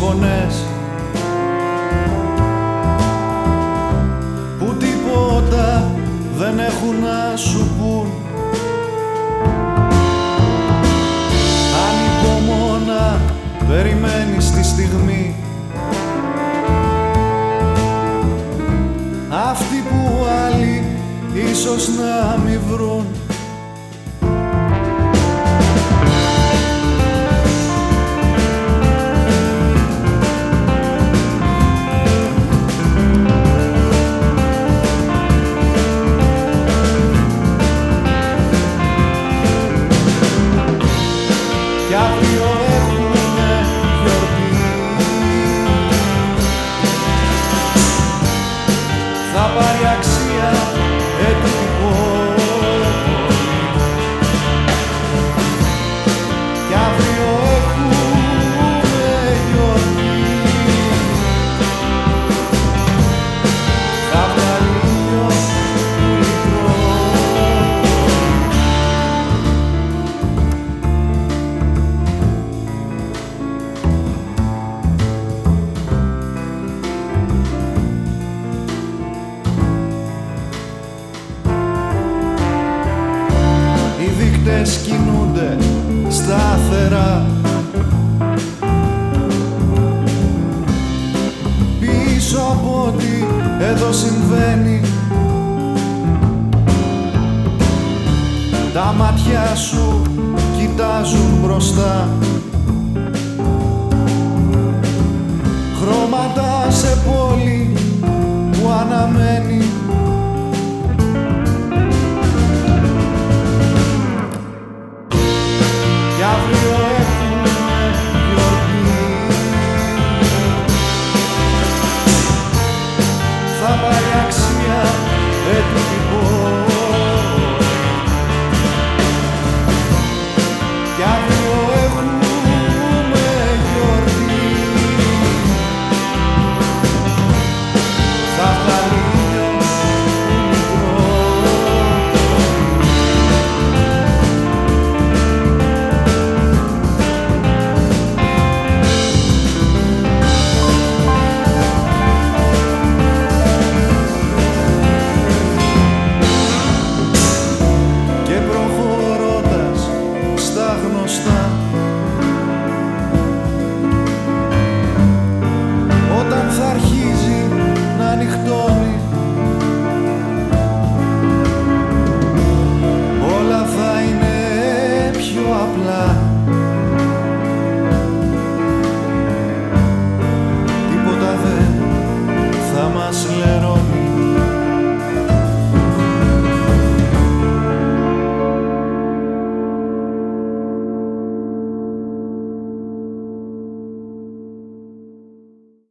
φωνές. Που τίποτα δεν έχουν να σου πούν Αν υπομονά περιμένεις τη στιγμή. Αυτοί που άλλοι ίσως να μη βρουν Οι δείκτες κινούνται σταθερά Πίσω από ό,τι εδώ συμβαίνει Τα μάτια σου κοιτάζουν μπροστά. Χρώματα σε πόλη που αναμένει Τίποτα δεν θα μας λέει